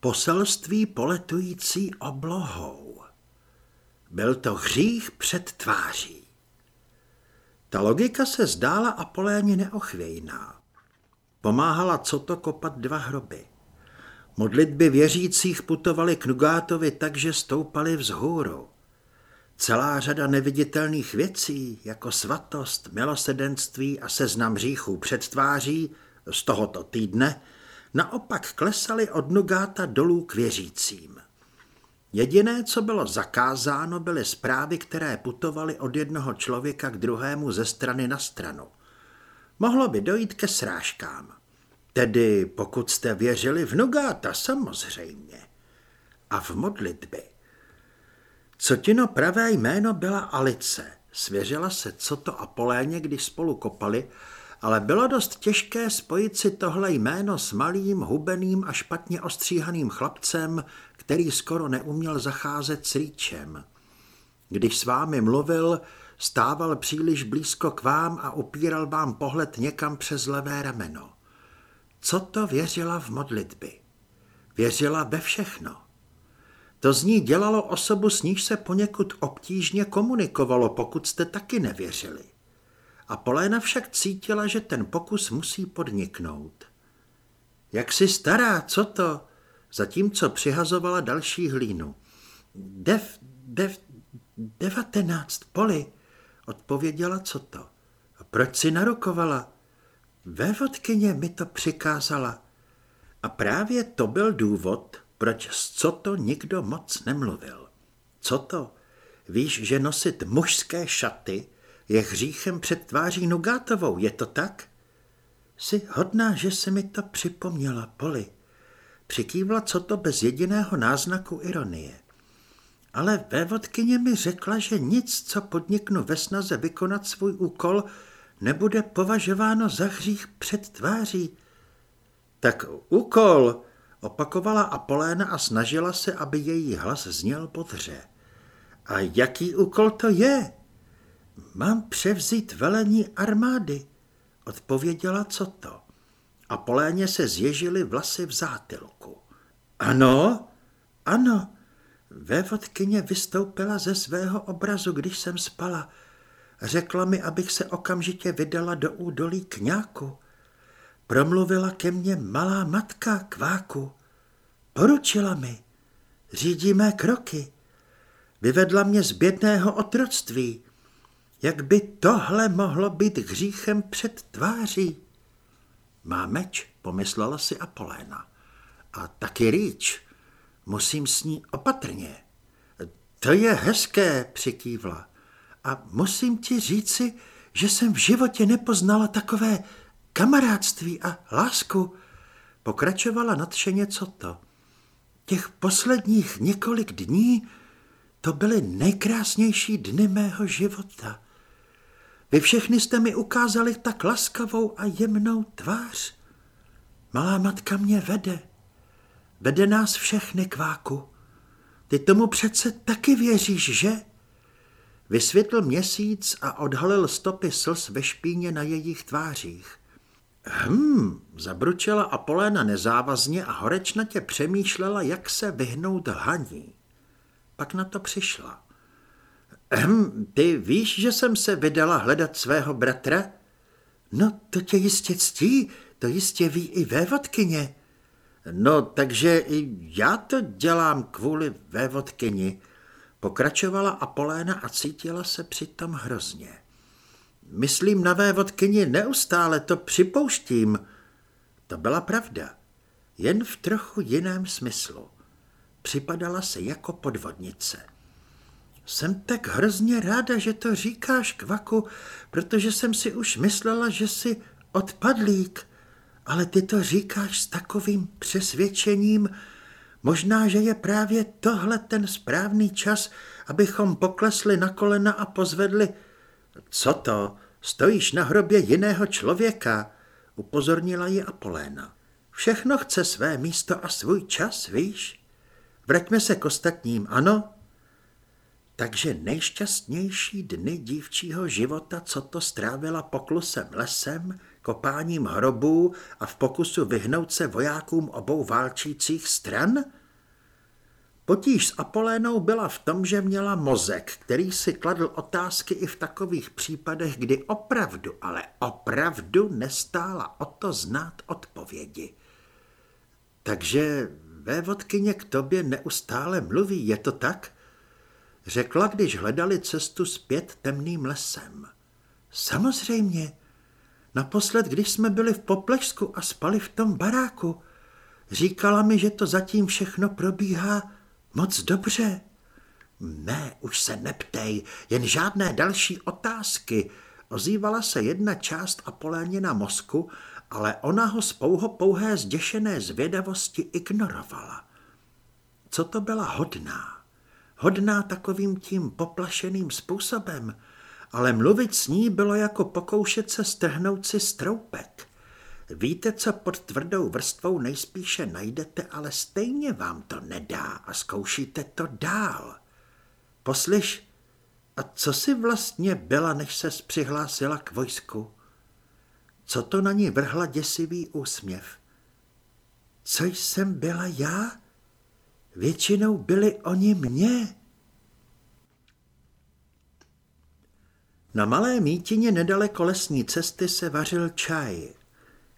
Poselství poletující oblohou. Byl to hřích před tváří. Ta logika se zdála Apoléně neochvějná. Pomáhala co to kopat dva hroby. Modlitby věřících putovaly k Nugátovi tak, že stoupaly vzhůru. Celá řada neviditelných věcí, jako svatost, milosedenství a seznam říchů před tváří z tohoto týdne, naopak klesaly od Nugáta dolů k věřícím. Jediné, co bylo zakázáno, byly zprávy, které putovaly od jednoho člověka k druhému ze strany na stranu. Mohlo by dojít ke srážkám. Tedy pokud jste věřili v Nugáta, samozřejmě. A v modlitby. Cotino pravé jméno byla Alice. Svěřila se co to Apoléně, když spolu kopali, ale bylo dost těžké spojit si tohle jméno s malým, hubeným a špatně ostříhaným chlapcem, který skoro neuměl zacházet s rýčem. Když s vámi mluvil, stával příliš blízko k vám a upíral vám pohled někam přes levé rameno. Co to věřila v modlitby? Věřila ve všechno. To z ní dělalo osobu, s níž se poněkud obtížně komunikovalo, pokud jste taky nevěřili. A Poléna však cítila, že ten pokus musí podniknout. Jak si stará, co to? Zatímco přihazovala další hlínu. Dev, dev, devatenáct poli, odpověděla co to. A proč si narukovala? Vévodkyně mi to přikázala. A právě to byl důvod, proč s co to nikdo moc nemluvil. Co to? Víš, že nosit mužské šaty je hříchem před tváří Nugátovou, je to tak? Jsi hodná, že se mi to připomněla, Poli. Přikývla co to bez jediného náznaku ironie. Ale vévodkyně mi řekla, že nic, co podniknu ve snaze vykonat svůj úkol, nebude považováno za hřích před tváří. Tak úkol, opakovala Apoléna a snažila se, aby její hlas zněl podře. A jaký úkol to je? Mám převzít velení armády, odpověděla co to. Apoléně se zježily vlasy v zátilku. Ano, ano, vévodkyně vystoupila ze svého obrazu, když jsem spala. Řekla mi, abych se okamžitě vydala do údolí kňáku. Promluvila ke mně malá matka kváku. Poručila mi. Řídí mé kroky. Vyvedla mě z bědného otroctví. Jak by tohle mohlo být hříchem před tváří? Má meč, pomyslela si Apoléna. A taky rýč. Musím s ní opatrně. To je hezké, přikývla. A musím ti říci, že jsem v životě nepoznala takové kamarádství a lásku. Pokračovala nadšeně co to. Těch posledních několik dní to byly nejkrásnější dny mého života. Vy všechny jste mi ukázali tak laskavou a jemnou tvář. Malá matka mě vede. Vede nás všechny, Kváku. Ty tomu přece taky věříš, že? Vysvětl měsíc a odhalil stopy slz ve špíně na jejich tvářích. Hm, zabručela Apoléna nezávazně a horečnatě přemýšlela, jak se vyhnout lhaní. Pak na to přišla. Hm, ty víš, že jsem se vydala hledat svého bratra? No, to tě jistě ctí, to jistě ví i vévodkyně. No, takže i já to dělám kvůli vévodkyni, pokračovala Apoléna a cítila se přitom hrozně. Myslím na vévodkyni neustále, to připouštím. To byla pravda, jen v trochu jiném smyslu. Připadala se jako podvodnice. Jsem tak hrozně ráda, že to říkáš, Kvaku, protože jsem si už myslela, že jsi odpadlík, ale ty to říkáš s takovým přesvědčením, možná, že je právě tohle ten správný čas, abychom poklesli na kolena a pozvedli co to? Stojíš na hrobě jiného člověka, upozornila ji Apoléna. Všechno chce své místo a svůj čas, víš? Vraťme se k ostatním, ano? Takže nejšťastnější dny dívčího života, co to strávila poklusem lesem, kopáním hrobů a v pokusu vyhnout se vojákům obou válčících stran? Potíž s Apolénou byla v tom, že měla mozek, který si kladl otázky i v takových případech, kdy opravdu, ale opravdu nestála o to znát odpovědi. Takže vévodkyně k tobě neustále mluví, je to tak? Řekla, když hledali cestu zpět temným lesem. Samozřejmě. Naposled, když jsme byli v Poplešsku a spali v tom baráku, říkala mi, že to zatím všechno probíhá moc dobře. Ne, už se neptej, jen žádné další otázky. Ozývala se jedna část Apolénina mozku, ale ona ho z pouho pouhé zděšené zvědavosti ignorovala. Co to byla hodná? Hodná takovým tím poplašeným způsobem, ale mluvit s ní bylo jako pokoušet se strhnout si stroupek. Víte, co pod tvrdou vrstvou nejspíše najdete, ale stejně vám to nedá a zkoušíte to dál. Poslyš, a co si vlastně byla, než se přihlásila k vojsku? Co to na ní vrhla děsivý úsměv? Co jsem byla já? Většinou byli oni mě. Na malé mítině nedaleko lesní cesty se vařil čaj.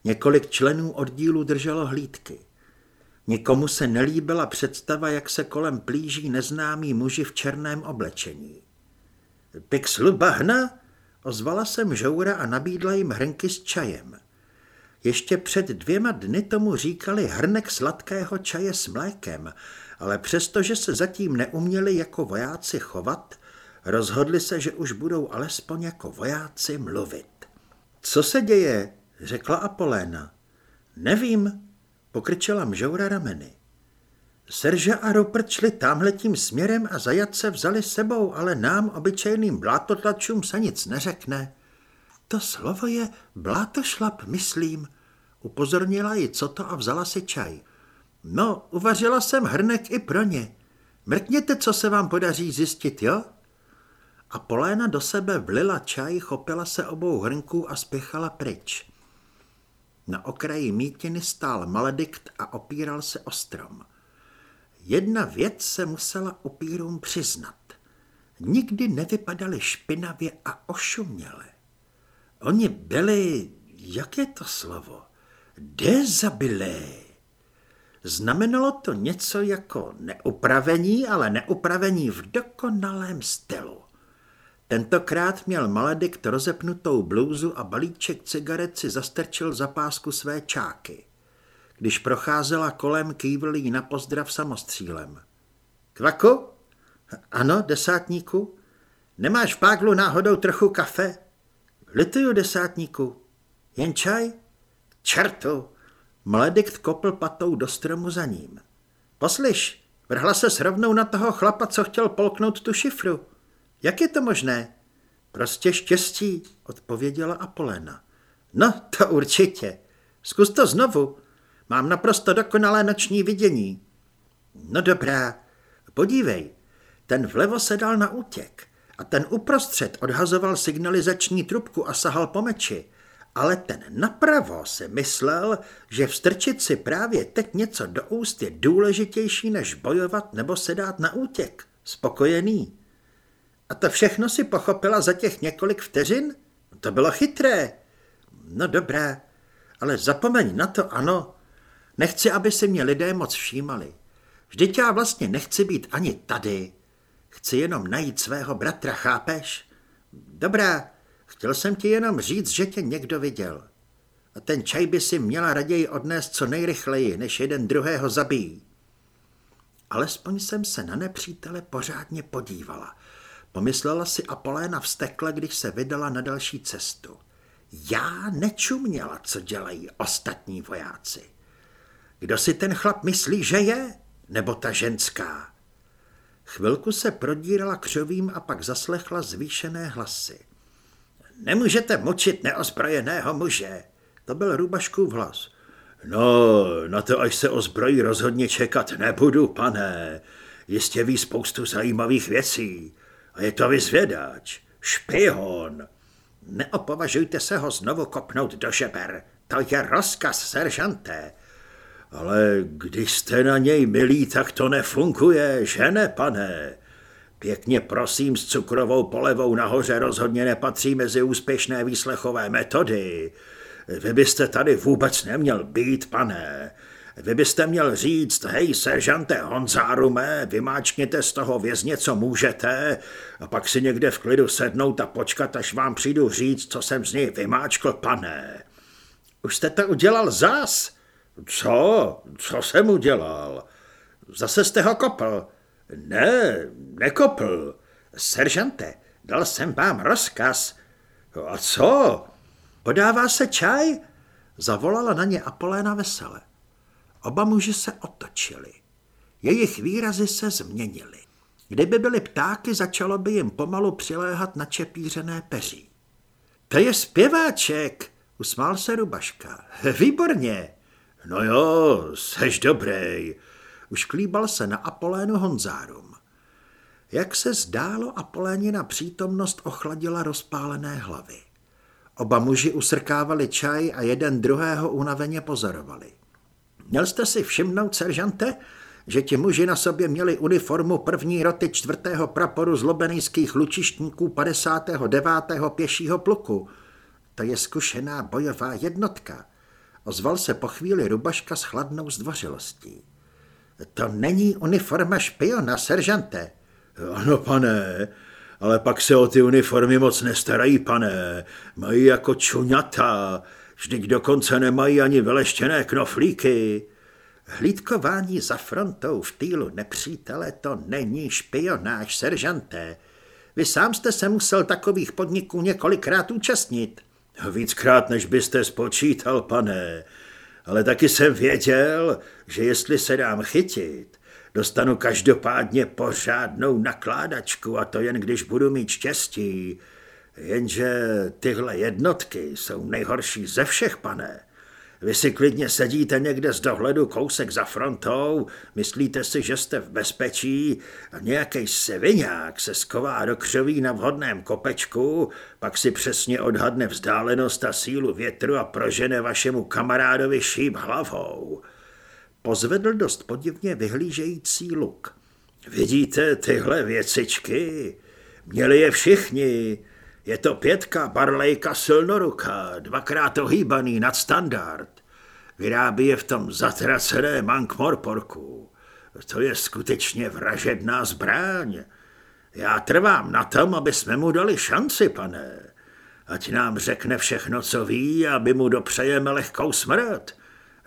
Několik členů oddílu drželo hlídky. Nikomu se nelíbila představa, jak se kolem plíží neznámí muži v černém oblečení. Pixlu bahna? Ozvala jsem žoura a nabídla jim hrnky s čajem. Ještě před dvěma dny tomu říkali hrnek sladkého čaje s mlékem, ale přestože se zatím neuměli jako vojáci chovat, rozhodli se, že už budou alespoň jako vojáci mluvit. Co se děje? řekla Apoléna. Nevím, pokrčela mžoura rameny. Serža a Rupert šli tamhletím směrem a zajatce vzali sebou, ale nám, obyčejným blátotlačům, se nic neřekne. To slovo je blátošlap, myslím, upozornila ji co to a vzala si čaj. No, uvařila jsem hrnek i pro ně. Mrkněte, co se vám podaří zjistit, jo? A Poléna do sebe vlila čaj, chopila se obou hrnků a spěchala pryč. Na okraji mítiny stál maledikt a opíral se o strom. Jedna věc se musela upírům přiznat. Nikdy nevypadali špinavě a ošuměle. Oni byli, jak je to slovo, dezabilé. Znamenalo to něco jako neupravení, ale neupravení v dokonalém stylu. Tentokrát měl Maledikt rozepnutou blůzu a balíček cigaret si zastrčil za pásku své čáky. Když procházela kolem, kývl jí na pozdrav samostřílem. Kvaku? Ano, desátníku? Nemáš v páglu náhodou trochu kafe? Lituju, desátníku. Jen čaj? Čertu! Mledikt kopl patou do stromu za ním. Poslyš, vrhla se rovnou na toho chlapa, co chtěl polknout tu šifru. Jak je to možné? Prostě štěstí, odpověděla Apolena. No, to určitě. Zkus to znovu. Mám naprosto dokonalé noční vidění. No dobrá, podívej. Ten vlevo se dal na útěk a ten uprostřed odhazoval signalizační trubku a sahal po meči. Ale ten napravo se myslel, že vstrčit si právě teď něco do úst je důležitější, než bojovat nebo se dát na útěk. Spokojený. A to všechno si pochopila za těch několik vteřin? To bylo chytré. No dobré, ale zapomeň na to, ano. Nechci, aby si mě lidé moc všímali. Vždyť já vlastně nechci být ani tady. Chci jenom najít svého bratra, chápeš? Dobrá, chtěl jsem ti jenom říct, že tě někdo viděl. A ten čaj by si měla raději odnést co nejrychleji, než jeden druhého zabíjí. Alespoň jsem se na nepřítele pořádně podívala. Pomyslela si Apoléna vstekle, když se vydala na další cestu. Já nečuměla, co dělají ostatní vojáci. Kdo si ten chlap myslí, že je? Nebo ta ženská? Chvilku se prodírala křovím a pak zaslechla zvýšené hlasy. Nemůžete mučit neozbrojeného muže. To byl Rubaškův hlas. No, na to, až se ozbrojí, rozhodně čekat nebudu, pane. Jistě ví spoustu zajímavých věcí. A je to vyzvědač, špion. Neopovažujte se ho znovu kopnout do žeber. To je rozkaz, seržante. Ale když jste na něj milí, tak to nefunguje, že ne, pane? Pěkně prosím, s cukrovou polevou nahoře rozhodně nepatří mezi úspěšné výslechové metody. Vy byste tady vůbec neměl být, pane. Vy byste měl říct, hej, seržante Honzárume, vymáčkněte z toho vězně, co můžete, a pak si někde v klidu sednout a počkat, až vám přijdu říct, co jsem z něj vymáčkl, pane. Už jste to udělal zas? Co? Co jsem udělal? Zase jste ho kopl. Ne, nekopl. Seržante, dal jsem vám rozkaz. A co? Podává se čaj? Zavolala na ně Apoléna vesele. Oba muži se otočili. Jejich výrazy se změnily. Kdyby byly ptáky, začalo by jim pomalu přiléhat na čepířené peří. To je zpěváček, usmál se Rubaška. Výborně. No jo, seš dobrý. Už klíbal se na Apolénu Honzárum. Jak se zdálo, Apolénina přítomnost ochladila rozpálené hlavy. Oba muži usrkávali čaj a jeden druhého unaveně pozorovali. Měl jste si všimnout, seržante, že ti muži na sobě měli uniformu první roty čtvrtého praporu zlobenejských lučištníků 59. pěšího pluku. To je zkušená bojová jednotka. Ozval se po chvíli Rubaška s chladnou zdvořilostí. To není uniforma špiona, seržante. Ano, pane, ale pak se o ty uniformy moc nestarají, pane. Mají jako čuňata, vždyť dokonce nemají ani veleštěné knoflíky. Hlídkování za frontou v týlu nepřítele to není špionáž, seržante. Vy sám jste se musel takových podniků několikrát účastnit. Víckrát, než byste spočítal, pane. Ale taky jsem věděl, že jestli se dám chytit, dostanu každopádně pořádnou nakládačku a to jen když budu mít štěstí. Jenže tyhle jednotky jsou nejhorší ze všech, pane. Vy si klidně sedíte někde z dohledu kousek za frontou, myslíte si, že jste v bezpečí a nějaký seviňák se sková do křoví na vhodném kopečku, pak si přesně odhadne vzdálenost a sílu větru a prožene vašemu kamarádovi šíp hlavou. Pozvedl dost podivně vyhlížející luk. Vidíte tyhle věcičky? Měli je všichni. Je to pětka barlejka silnoruka, dvakrát ohýbaný nad standard. Vyrábí je v tom zatracené Mankmorporku. To je skutečně vražedná zbraň. Já trvám na tom, aby jsme mu dali šanci, pane. Ať nám řekne všechno, co ví, aby mu dopřejeme lehkou smrt.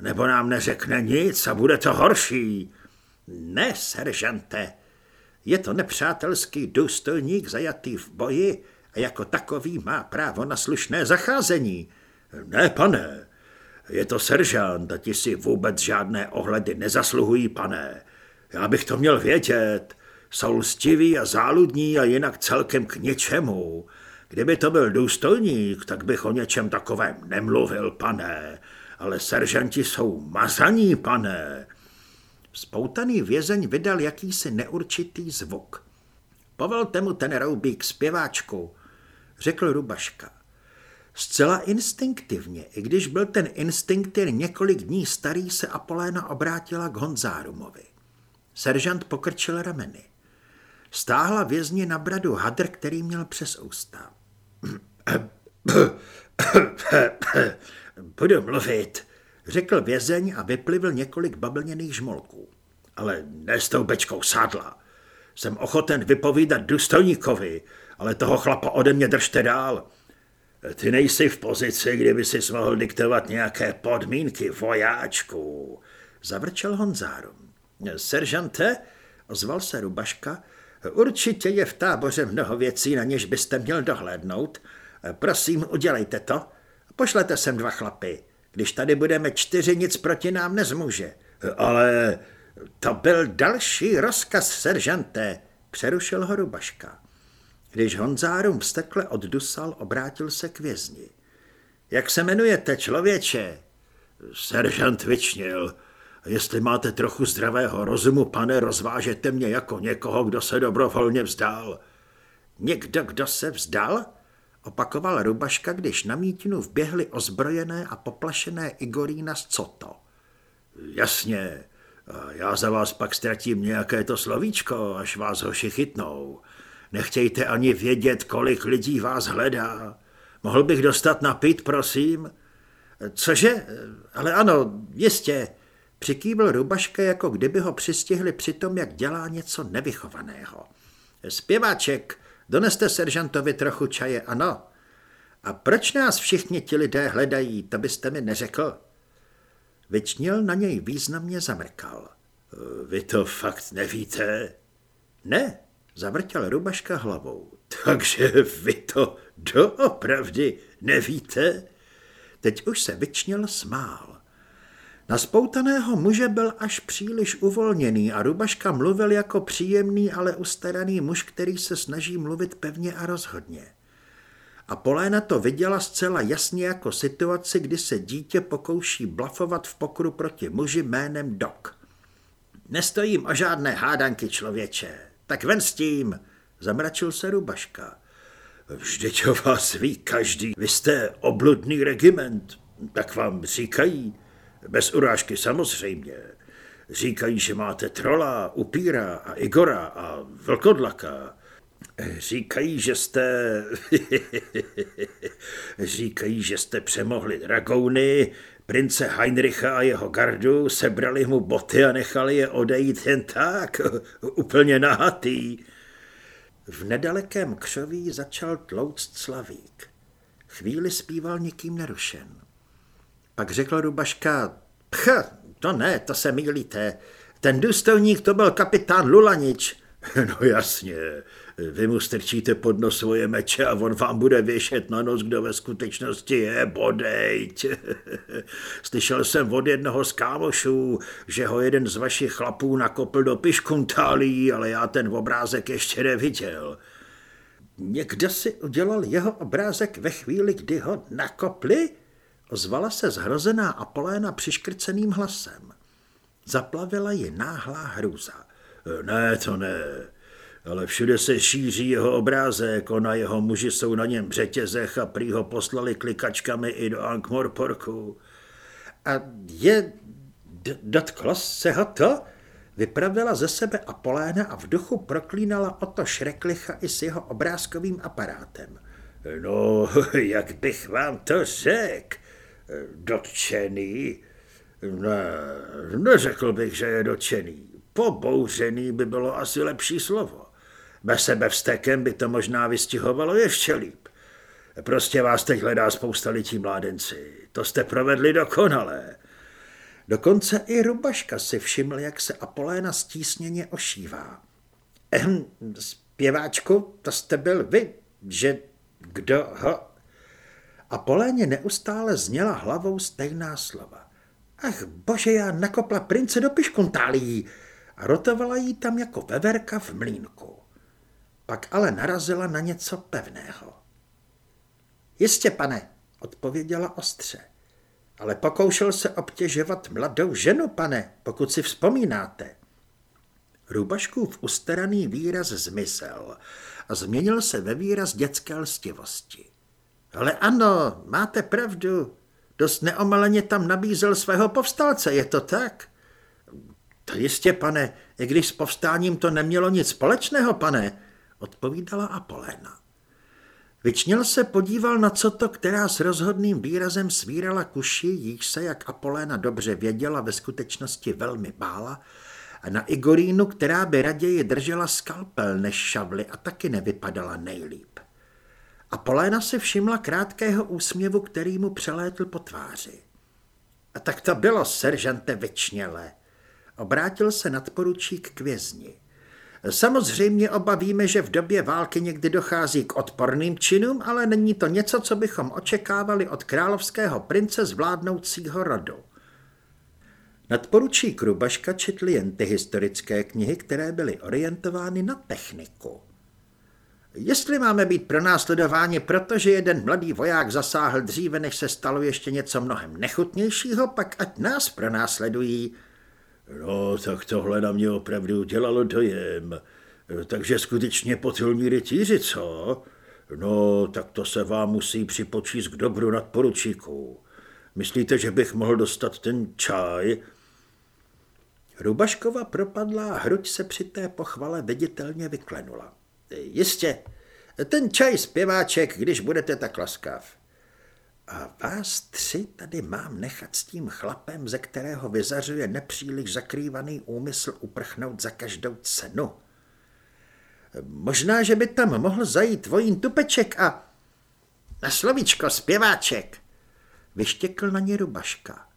Nebo nám neřekne nic a bude to horší. Ne, seržante. Je to nepřátelský důstojník zajatý v boji a jako takový má právo na slušné zacházení. Ne, pane, je to seržant a ti si vůbec žádné ohledy nezasluhují, pane. Já bych to měl vědět. Jsou lstiví a záludní a jinak celkem k ničemu. Kdyby to byl důstojník, tak bych o něčem takovém nemluvil, pane. Ale seržanti jsou mazaní, pane. Spoutaný vězeň vydal jakýsi neurčitý zvuk. Povolte mu ten roubík zpěváčku, řekl Rubaška. Zcela instinktivně, i když byl ten instinkt jen několik dní starý, se Apoléna obrátila k Honzárumovi. Seržant pokrčil rameny. Stáhla vězni na bradu hadr, který měl přes ústa. Budu mluvit, řekl vězeň a vyplivil několik bablněných žmolků. Ale ne s tou bečkou sádla. Jsem ochoten vypovídat důstojníkovi, ale toho chlapa ode mě držte dál. Ty nejsi v pozici, kdyby si mohl diktovat nějaké podmínky, vojáčku, zavrčel Honzárum. Seržante, ozval se Rubaška, určitě je v táboře mnoho věcí, na něž byste měl dohlédnout. Prosím, udělejte to. Pošlete sem dva chlapy. Když tady budeme čtyři, nic proti nám nezmůže. Ale to byl další rozkaz, seržante, přerušil ho Rubaška. Když Honzárum vstekle oddusal, obrátil se k vězni. Jak se jmenujete, člověče? Seržant Vyčnil. Jestli máte trochu zdravého rozumu, pane, rozvážete mě jako někoho, kdo se dobrovolně vzdal. Někdo, kdo se vzdal? Opakoval Rubaška, když na mítinu vběhly ozbrojené a poplašené Igorína z Coto. Jasně, já za vás pak ztratím nějaké to slovíčko, až vás hoši chytnou. Nechtějte ani vědět, kolik lidí vás hledá. Mohl bych dostat napít, prosím? Cože? Ale ano, jistě. Přikývil Rubaška, jako kdyby ho přistihli při tom, jak dělá něco nevychovaného. Zpěváček, doneste seržantovi trochu čaje, ano. A proč nás všichni ti lidé hledají, to byste mi neřekl? Vyčnil na něj významně zamrkal. Vy to fakt nevíte? Ne, zavrtěl Rubaška hlavou. Takže vy to doopravdy nevíte? Teď už se vyčnil smál. Na spoutaného muže byl až příliš uvolněný a Rubaška mluvil jako příjemný, ale ustaraný muž, který se snaží mluvit pevně a rozhodně. A Poléna to viděla zcela jasně jako situaci, kdy se dítě pokouší blafovat v pokru proti muži jménem Dok. Nestojím o žádné hádanky, člověče. Tak ven s tím, zamračil se Rubaška. Vždyť o vás ví každý. Vy jste obludný regiment, tak vám říkají. Bez urážky samozřejmě. Říkají, že máte trola, upíra a Igora a vlkodlaka. Říkají, že jste... Říkají, že jste přemohli dragouny, prince Heinricha a jeho gardu, sebrali mu boty a nechali je odejít jen tak, úplně nahatý. V nedalekém křoví začal tlouct slavík. Chvíli zpíval nikým nerušen. Pak řekl Rubaška, pch, to ne, to se mýlíte. Ten důstojník to byl kapitán Lulanič. No jasně, vy mu strčíte pod nos svoje meče a on vám bude věšet na nos, kdo ve skutečnosti je, bodejť. Slyšel jsem od jednoho z kámošů, že ho jeden z vašich chlapů nakopl do piškuntálí, ale já ten obrázek ještě neviděl. Někdo si udělal jeho obrázek ve chvíli, kdy ho nakopli? Ozvala se zhrozená Apoléna přiškrceným hlasem. Zaplavila ji náhlá hrůza. Ne, to ne ale všude se šíří jeho obrázek, ona jeho muži jsou na něm řetězech a prý ho poslali klikačkami i do Ankh-Morporku. A je... dotklo se ho to? Vypravila ze sebe Apoléna a v duchu proklínala o to Šreklicha i s jeho obrázkovým aparátem. No, jak bych vám to řekl? Dotčený? Ne, neřekl bych, že je dotčený. Pobouřený by bylo asi lepší slovo. Bez sebe vstekem by to možná vystihovalo ještě líp. Prostě vás teď hledá spousta lidí mládenci. To jste provedli dokonale. Dokonce i Rubaška si všiml, jak se Apoléna stísněně ošívá. Ehm, zpěváčku, to jste byl vy, že kdo ho... Apoléně neustále zněla hlavou stejná slova. Ach bože, já nakopla prince do piškuntálí a rotovala jí tam jako veverka v mlínku. Pak ale narazila na něco pevného. Jistě, pane, odpověděla ostře. Ale pokoušel se obtěžovat mladou ženu, pane, pokud si vzpomínáte. Růbaškův ustaraný výraz zmizel a změnil se ve výraz dětské lstivosti. Ale ano, máte pravdu. Dost neomaleně tam nabízel svého povstalce, je to tak? To jistě, pane, i když s povstáním to nemělo nic společného, pane, odpovídala Apoléna. Vyčněl se podíval na co to, která s rozhodným výrazem svírala kuši, jíž se, jak Apoléna dobře věděla, ve skutečnosti velmi bála, a na Igorínu, která by raději držela skalpel než šavly a taky nevypadala nejlíp. Apoléna si všimla krátkého úsměvu, který mu přelétl po tváři. A tak to bylo, seržante Vyčněle. Obrátil se nadporučík k vězni. Samozřejmě oba víme, že v době války někdy dochází k odporným činům, ale není to něco, co bychom očekávali od královského prince zvládnoucího rodu. Nadporučík Rubaška četl jen ty historické knihy, které byly orientovány na techniku. Jestli máme být pronásledováni, protože jeden mladý voják zasáhl dříve, než se stalo ještě něco mnohem nechutnějšího, pak ať nás pronásledují, No, tak tohle na mě opravdu dělalo dojem. Takže skutečně potulní rytíři, co? No, tak to se vám musí připočíst k dobru nad poručíku. Myslíte, že bych mohl dostat ten čaj? Rubaškova propadlá hruď se při té pochvale viditelně vyklenula. Jistě, ten čaj zpěváček, když budete tak laskav. A vás tři tady mám nechat s tím chlapem, ze kterého vyzařuje nepříliš zakrývaný úmysl uprchnout za každou cenu. Možná, že by tam mohl zajít vojín tupeček a... Na slovíčko, zpěváček! Vyštěkl na ně rubaška.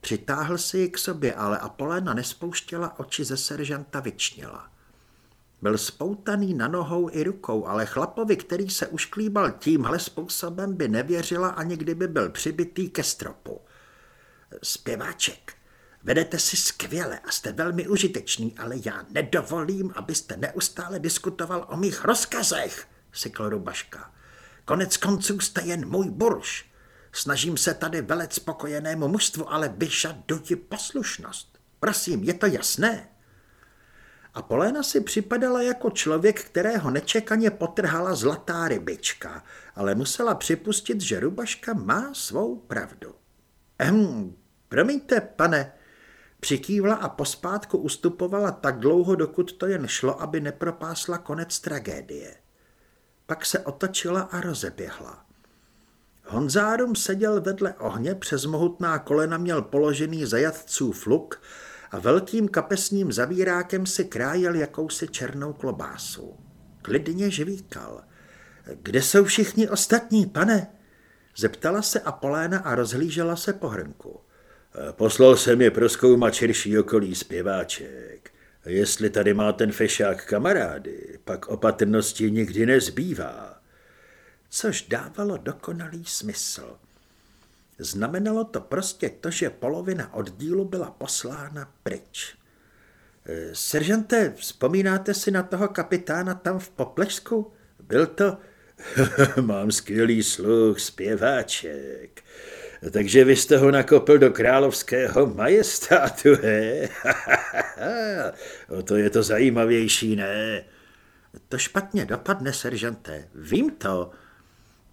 Přitáhl si ji k sobě, ale Apolena nespouštěla oči ze seržanta vyčněla. Byl spoutaný na nohou i rukou, ale chlapovi, který se ušklíbal tímhle způsobem, by nevěřila ani kdyby byl přibitý ke stropu. Zpěváček, vedete si skvěle a jste velmi užitečný, ale já nedovolím, abyste neustále diskutoval o mých rozkazech, sykl Rubaška. Konec konců jste jen můj burš. Snažím se tady velet spokojenému mužstvu, ale vyžaduji poslušnost. Prosím, je to jasné? A Poléna si připadala jako člověk, kterého nečekaně potrhala zlatá rybička, ale musela připustit, že Rubaška má svou pravdu. Ehm, promiňte, pane, přikývla a pospátku ustupovala tak dlouho, dokud to jen šlo, aby nepropásla konec tragédie. Pak se otočila a rozeběhla. Honzárum seděl vedle ohně, přes mohutná kolena měl položený zajatců luk a velkým kapesním zavírákem si krájel jakousi černou klobásu. Klidně žvíkal. Kde jsou všichni ostatní, pane? Zeptala se Apoléna a rozhlížela se po hrnku. Poslal jsem je proskoumat širší okolí zpěváček. Jestli tady má ten fešák kamarády, pak opatrnosti nikdy nezbývá. Což dávalo dokonalý smysl. Znamenalo to prostě to, že polovina oddílu byla poslána pryč. E, seržante, vzpomínáte si na toho kapitána tam v Poplešsku? Byl to... Mám skvělý sluch, zpěváček. Takže vy jste ho nakopil do královského majestátu, he? o to je to zajímavější, ne? To špatně dopadne, seržante. Vím to.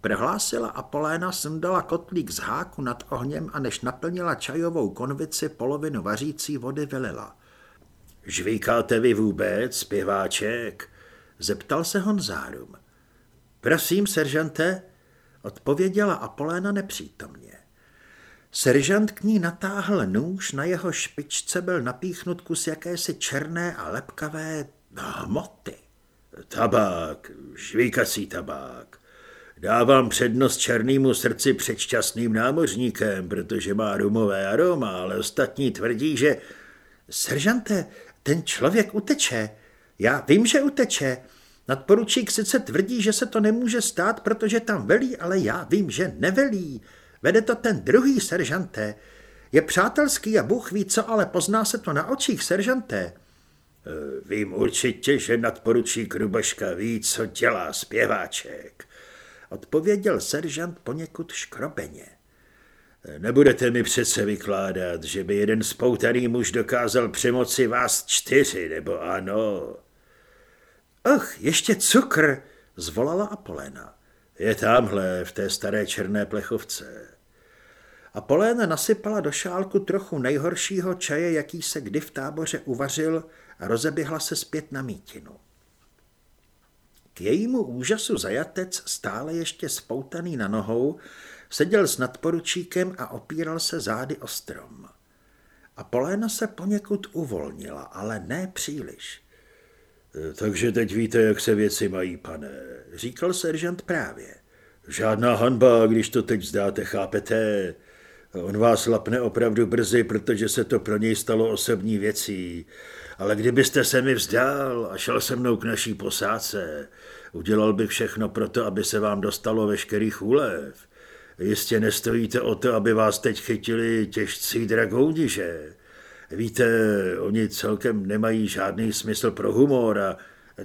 Prohlásila Apoléna, sundala kotlík z háku nad ohněm a než naplnila čajovou konvici, polovinu vařící vody vylila. Žvíkáte vy vůbec, zpěváček? Zeptal se Honzárum. Prosím, seržante, odpověděla Apoléna nepřítomně. Seržant k ní natáhl nůž, na jeho špičce byl napíchnut kus jakési černé a lepkavé hmoty. Tabák, žvíkací tabák. Dávám přednost černýmu srdci před šťastným námořníkem, protože má rumové aroma, ale ostatní tvrdí, že... Seržante, ten člověk uteče. Já vím, že uteče. Nadporučík sice tvrdí, že se to nemůže stát, protože tam velí, ale já vím, že nevelí. Vede to ten druhý seržante. Je přátelský a Bůh ví co, ale pozná se to na očích, seržante. Vím určitě, že nadporučík Rubaška ví, co dělá zpěváček odpověděl seržant poněkud škrobeně. Nebudete mi přece vykládat, že by jeden spoutaný muž dokázal přemoci vás čtyři, nebo ano? Ach, ještě cukr, zvolala Apolena. Je tamhle, v té staré černé plechovce. Apoléna nasypala do šálku trochu nejhoršího čaje, jaký se kdy v táboře uvařil a rozeběhla se zpět na mítinu. K jejímu úžasu zajatec, stále ještě spoutaný na nohou, seděl s nadporučíkem a opíral se zády o strom. A Poléna se poněkud uvolnila, ale ne příliš. Takže teď víte, jak se věci mají, pane, říkal seržant právě. Žádná hanba, když to teď zdáte, chápete? On vás lapne opravdu brzy, protože se to pro něj stalo osobní věcí. Ale kdybyste se mi vzdal a šel se mnou k naší posádce, udělal bych všechno pro to, aby se vám dostalo veškerých úlev. Jistě nestojíte o to, aby vás teď chytili těžcí dragouni, že? Víte, oni celkem nemají žádný smysl pro humor a...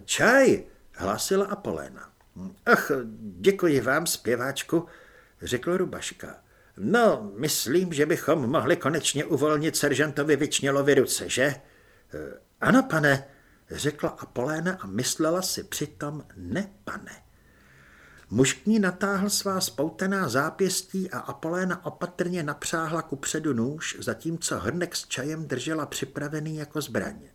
Čaj, hlásila Apolena. Ach, děkuji vám, zpěváčku, řekl Rubaška. No, myslím, že bychom mohli konečně uvolnit seržantovi Vyčnělovi ruce, že? Ano, pane, řekla Apoléna a myslela si přitom ne, pane. Muž natáhl svá spoutaná zápěstí a Apoléna opatrně napřáhla ku předu nůž, zatímco hrnek s čajem držela připravený jako zbraň. E,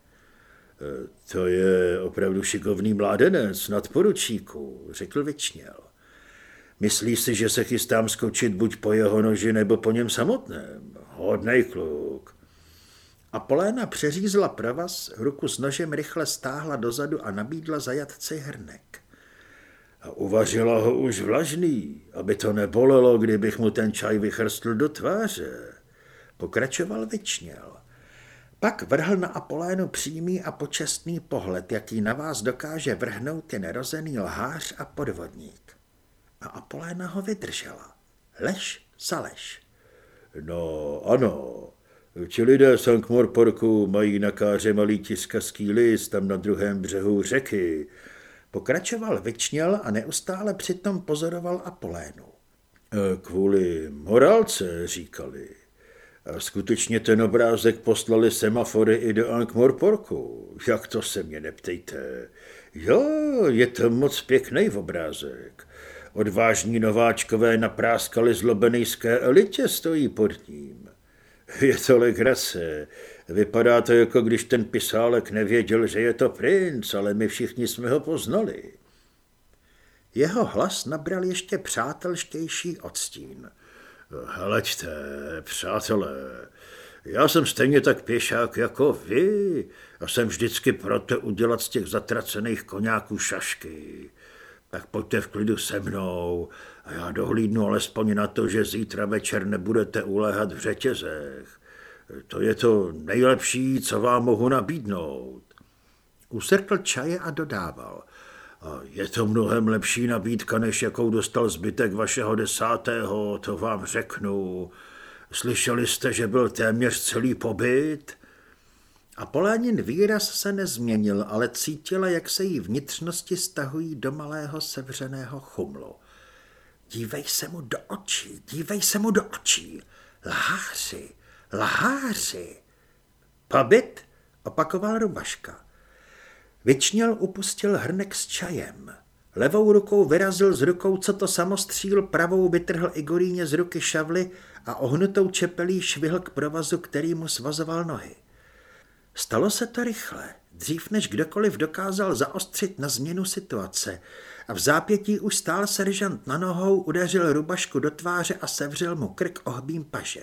to je opravdu šikovný mládenec, nadporučíku, řekl Vyčněl. Myslí si, že se chystám skočit buď po jeho noži, nebo po něm samotném. Hodnej kluk. Apoléna přeřízla pravas, ruku s nožem rychle stáhla dozadu a nabídla zajatci hrnek. A uvařila ho už vlažný, aby to nebolelo, kdybych mu ten čaj vychrstl do tváře. Pokračoval vyčněl. Pak vrhl na Apolénu přímý a počestný pohled, jaký na vás dokáže vrhnout i nerozený lhář a podvodník. A Apoléna ho vydržela. Lež za lež. No, ano. Ti lidé z Ankmorporku mají na káře malý tiskaský list tam na druhém břehu řeky. Pokračoval vyčněl a neustále přitom pozoroval Apolénu. E, kvůli morálce, říkali. A skutečně ten obrázek poslali semafory i do Ankmorporku. Jak to se mě neptejte. Jo, je to moc pěkný obrázek. Odvážní nováčkové napráskali zlobenejské elitě stojí pod ním. Je to legrace. Vypadá to jako když ten pisálek nevěděl, že je to princ, ale my všichni jsme ho poznali. Jeho hlas nabral ještě přátelštější odstín. Hleďte, přátelé, já jsem stejně tak pěšák jako vy a jsem vždycky proto udělat z těch zatracených koňáků šašky. Tak pojďte v klidu se mnou a já dohlídnu alespoň na to, že zítra večer nebudete uléhat v řetězech. To je to nejlepší, co vám mohu nabídnout. Usrkl čaje a dodával. A je to mnohem lepší nabídka, než jakou dostal zbytek vašeho desátého, to vám řeknu. Slyšeli jste, že byl téměř celý pobyt? A Polénin výraz se nezměnil, ale cítila, jak se jí vnitřnosti stahují do malého sevřeného chumlu. Dívej se mu do očí, dívej se mu do očí. Lháři, lháři. Pobyt, opakoval Rubaška. Vyčněl upustil hrnek s čajem. Levou rukou vyrazil z rukou, co to samostříl, pravou vytrhl Igoríně z ruky šavly a ohnutou čepelí švihl k provazu, který mu svazoval nohy. Stalo se to rychle, dřív než kdokoliv dokázal zaostřit na změnu situace a v zápětí už stál seržant na nohou, udeřil rubašku do tváře a sevřel mu krk ohbím paže.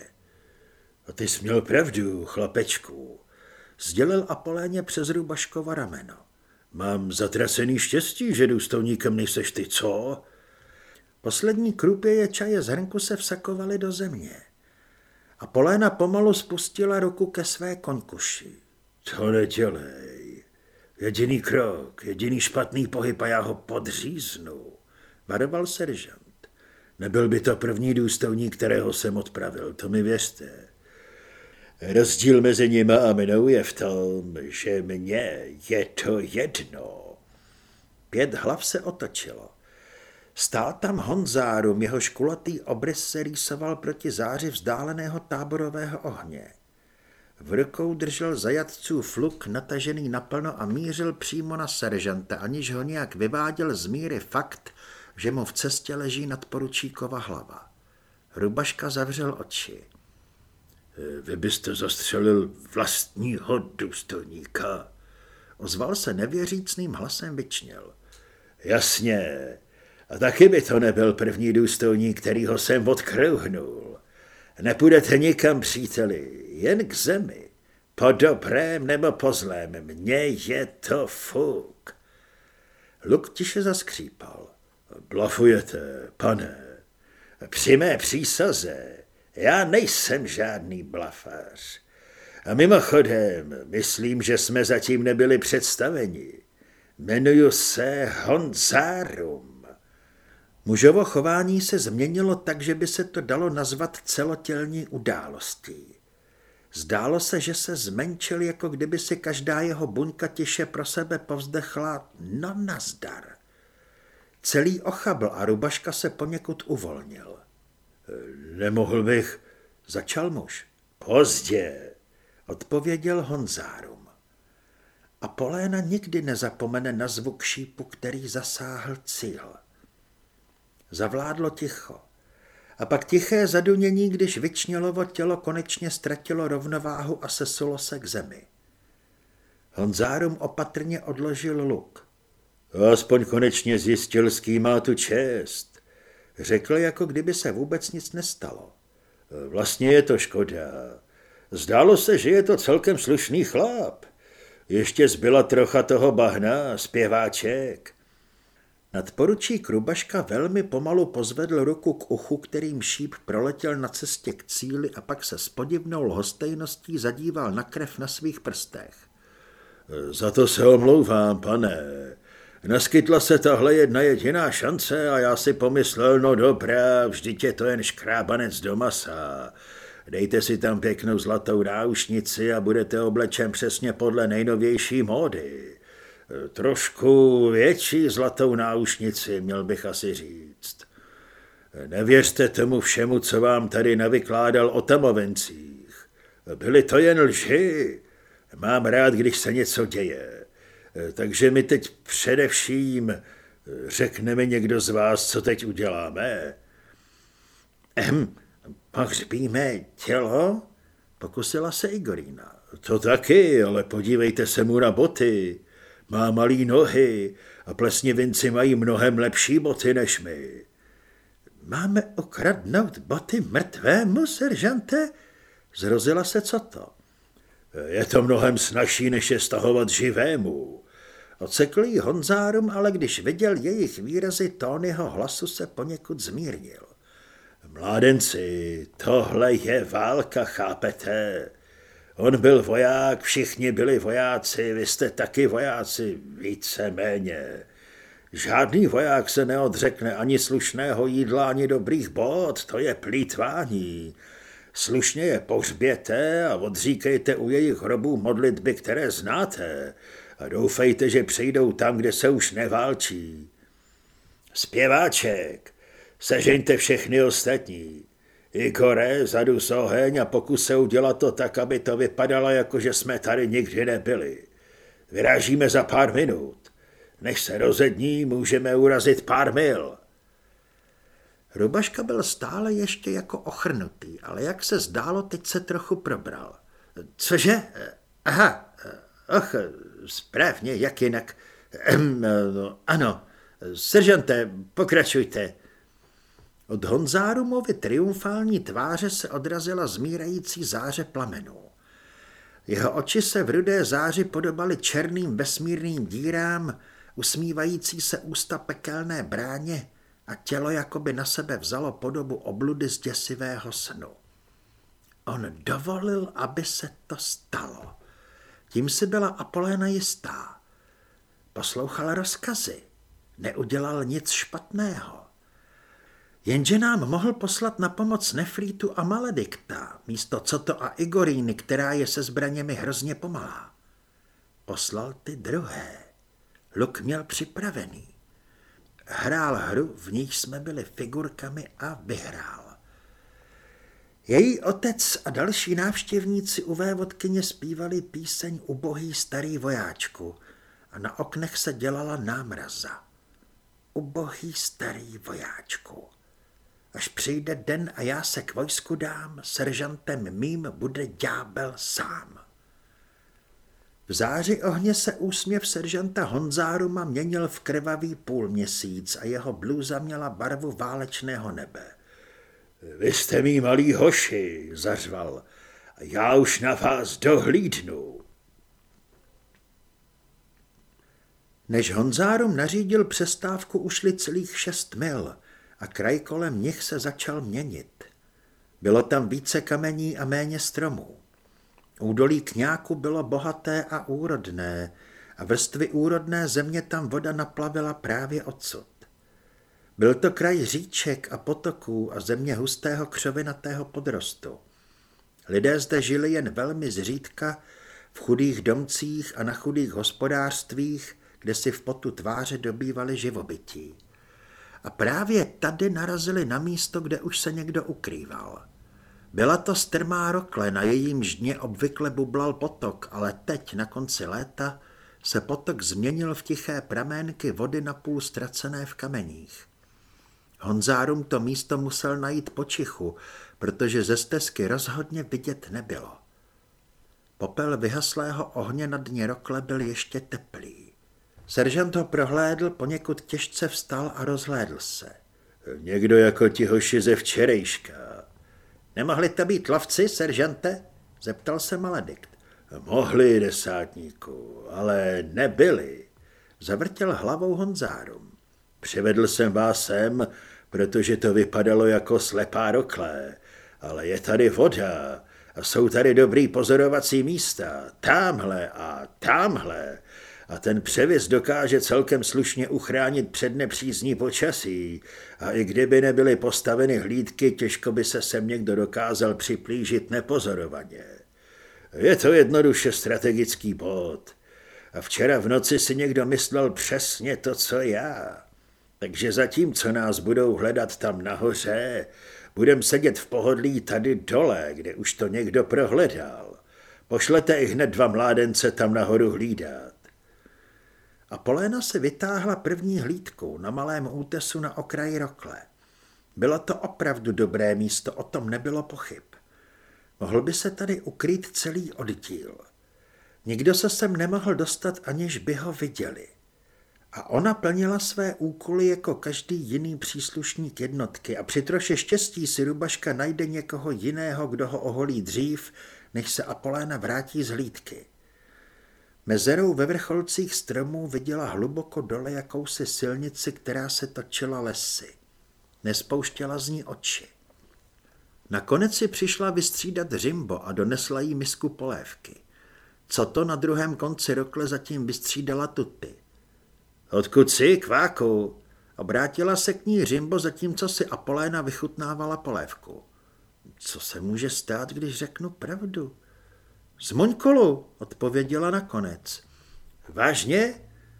A ty jsi měl pravdu, chlapečku, sdělil Apoléně přes rubaškovo rameno. Mám zatracený štěstí, že důstojníkem nejseš ty, co? Poslední krupěje čaje z hrnku se vsakovaly do země. A Poléna pomalu spustila ruku ke své konkuši. To nedělej. Jediný krok, jediný špatný pohyb a já ho podříznu, varoval seržant. Nebyl by to první důstojník, kterého jsem odpravil, to mi věřte. Rozdíl mezi nimi a mnou je v tom, že mně je to jedno. Pět hlav se otočilo. Stál tam Honzárum, jeho škulatý obrys se rýsoval proti záři vzdáleného táborového ohně. V rukou držel zajatců fluk natažený naplno a mířil přímo na seržanta, aniž ho nějak vyváděl z míry fakt, že mu v cestě leží nadporučíkova hlava. Rubaška zavřel oči. Vy byste zastřelil vlastního důstojníka. Ozval se nevěřícným hlasem vyčněl. Jasně, a taky by to nebyl první důstojník, kterýho jsem odkrouhnul. Nepůjdete nikam, příteli, jen k zemi. Po dobrém nebo po zlém, mně je to fuk. Luk tiše zaskřípal. Blafujete, pane. Při mé přísaze já nejsem žádný blafář. A mimochodem, myslím, že jsme zatím nebyli představeni. Jmenuji se Honzárum. Mužovo chování se změnilo tak, že by se to dalo nazvat celotělní událostí. Zdálo se, že se zmenšil, jako kdyby si každá jeho buňka tiše pro sebe povzdechla, no nazdar. Celý ochabl a Rubaška se poněkud uvolnil. Nemohl bych, začal muž. Pozdě, odpověděl Honzárum. A Poléna nikdy nezapomene na zvuk šípu, který zasáhl cíl. Zavládlo ticho. A pak tiché zadunění, když vyčnělovo tělo konečně ztratilo rovnováhu a sesulo se k zemi. Honzárum opatrně odložil luk. Aspoň konečně zjistil, s kým má tu čest. Řekl, jako kdyby se vůbec nic nestalo. Vlastně je to škoda. Zdálo se, že je to celkem slušný chlap. Ještě zbyla trocha toho bahna, zpěváček. Nadporučí Krubaška velmi pomalu pozvedl ruku k uchu, kterým šíp proletěl na cestě k cíli a pak se s podivnou lhostejností zadíval na krev na svých prstech. Za to se omlouvám, pane. Naskytla se tahle jedna jediná šance a já si pomyslel, no dobrá, vždyť je to jen škrábanec do masa. Dejte si tam pěknou zlatou náušnici a budete oblečen přesně podle nejnovější módy. Trošku větší zlatou náušnici, měl bych asi říct. Nevěřte tomu všemu, co vám tady navykládal o tamovencích. Byly to jen lži. Mám rád, když se něco děje. Takže mi teď především řekneme někdo z vás, co teď uděláme. Ehm, pohřbíme tělo? Pokusila se Igorína. To taky, ale podívejte se mu na boty. Má malý nohy a plesnivinci mají mnohem lepší boty než my. Máme okradnout boty mrtvému, seržante? Zrozila se co to? Je to mnohem snažší, než je stahovat živému. Ocekl jí Honzárum, ale když viděl jejich výrazy, tón jeho hlasu se poněkud zmírnil. Mládenci, tohle je válka, chápete? On byl voják, všichni byli vojáci, vy jste taky vojáci, více-méně. Žádný voják se neodřekne ani slušného jídla, ani dobrých bod, to je plítvání. Slušně je pohřběte a odříkejte u jejich hrobů modlitby, které znáte a doufejte, že přijdou tam, kde se už neválčí. Zpěváček, sežeňte všechny ostatní. Igore, zadu soheň a pokus se udělat to tak, aby to vypadalo, jako že jsme tady nikdy nebyli. Vyrážíme za pár minut. Než se rozední, můžeme urazit pár mil. Rubaška byl stále ještě jako ochrnutý, ale jak se zdálo, teď se trochu probral. Cože? Aha, och, správně, jak jinak. Ehm, no, ano, seržante, pokračujte. Od Honzárumovy triumfální tváře se odrazila zmírající záře plamenů. Jeho oči se v rudé záři podobaly černým vesmírným dírám, usmívající se ústa pekelné bráně a tělo jakoby na sebe vzalo podobu obludy z děsivého snu. On dovolil, aby se to stalo. Tím si byla Apoléna jistá. Poslouchal rozkazy. Neudělal nic špatného. Jenže nám mohl poslat na pomoc Nefrítu a Maledikta, místo Coto a Igoríny, která je se zbraněmi hrozně pomalá. Poslal ty druhé. Luk měl připravený. Hrál hru, v níž jsme byli figurkami a vyhrál. Její otec a další návštěvníci u vévodkyně zpívali píseň Ubohý starý vojáčku a na oknech se dělala námraza. Ubohý starý vojáčku. Až přijde den a já se k vojsku dám, seržantem mým bude ďábel sám. V záři ohně se úsměv seržanta Honzáruma měnil v krvavý půlměsíc a jeho blůza měla barvu válečného nebe. Vy jste mý malý hoši, zařval, a já už na vás dohlídnu. Než Honzárum nařídil přestávku, ušli celých šest mil a kraj kolem nich se začal měnit. Bylo tam více kamení a méně stromů. Údolí kňáku bylo bohaté a úrodné a vrstvy úrodné země tam voda naplavila právě odsud. Byl to kraj říček a potoků a země hustého křovinatého podrostu. Lidé zde žili jen velmi zřídka, v chudých domcích a na chudých hospodářstvích, kde si v potu tváře dobývali živobytí. A právě tady narazili na místo, kde už se někdo ukrýval. Byla to strmá rokle, na jejím ždně obvykle bublal potok, ale teď, na konci léta, se potok změnil v tiché praménky vody napůl ztracené v kameních. Honzárum to místo musel najít počichu, protože ze stezky rozhodně vidět nebylo. Popel vyhaslého ohně na dně rokle byl ještě teplý. Seržant ho prohlédl, poněkud těžce vstal a rozhlédl se. Někdo jako ti hoši ze včerejška. Nemohli to být lovci, seržante? Zeptal se Maledikt. Mohli, desátníku, ale nebyli. Zavrtěl hlavou Honzárum. Přivedl jsem vás sem, protože to vypadalo jako slepá roklé, ale je tady voda a jsou tady dobrý pozorovací místa, tamhle a tamhle. A ten převis dokáže celkem slušně uchránit před nepřízní počasí. A i kdyby nebyly postaveny hlídky, těžko by se sem někdo dokázal připlížit nepozorovaně. Je to jednoduše strategický bod. A včera v noci si někdo myslel přesně to, co já. Takže zatímco nás budou hledat tam nahoře, budem sedět v pohodlí tady dole, kde už to někdo prohledal. Pošlete i hned dva mládence tam nahoru hlídat. A Poléna se vytáhla první hlídkou na malém útesu na okraji rokle. Bylo to opravdu dobré místo, o tom nebylo pochyb. Mohl by se tady ukrýt celý oddíl. Nikdo se sem nemohl dostat, aniž by ho viděli. A ona plnila své úkoly jako každý jiný příslušník jednotky a při troše štěstí si Rubaška najde někoho jiného, kdo ho oholí dřív, než se Apoléna vrátí z hlídky. Mezerou ve vrcholcích stromů viděla hluboko dole jakousi silnici, která se točila lesy. Nespouštěla z ní oči. Nakonec si přišla vystřídat Řimbo a donesla jí misku polévky. Co to na druhém konci rokle zatím vystřídala Tuty. Odkud jsi, kváku? Obrátila se k ní Řimbo, zatímco si Apoléna vychutnávala polévku. Co se může stát, když řeknu pravdu? Z Moňkolu, odpověděla nakonec. Vážně?